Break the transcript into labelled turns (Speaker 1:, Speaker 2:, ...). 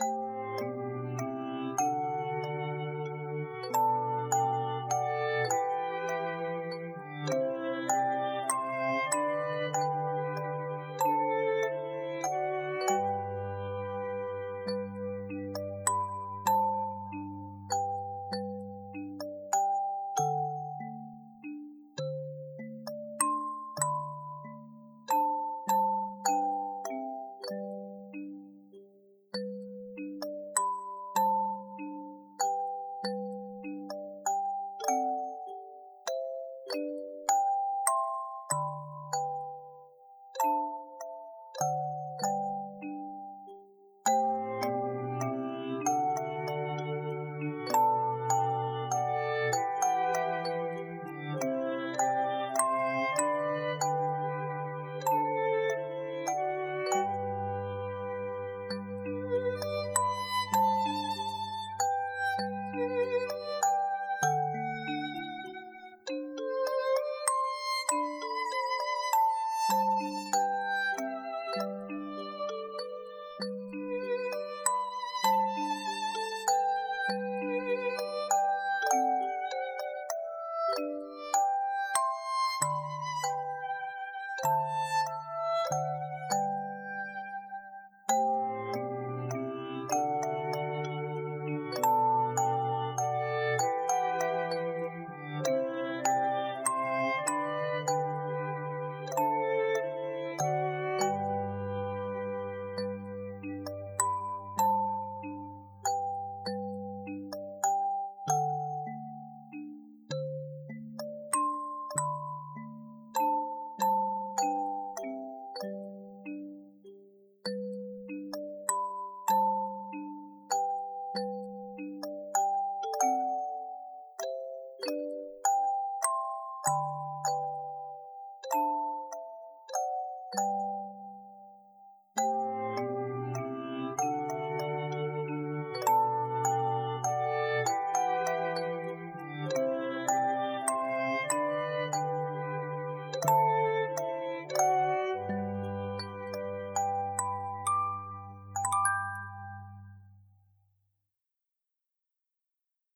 Speaker 1: you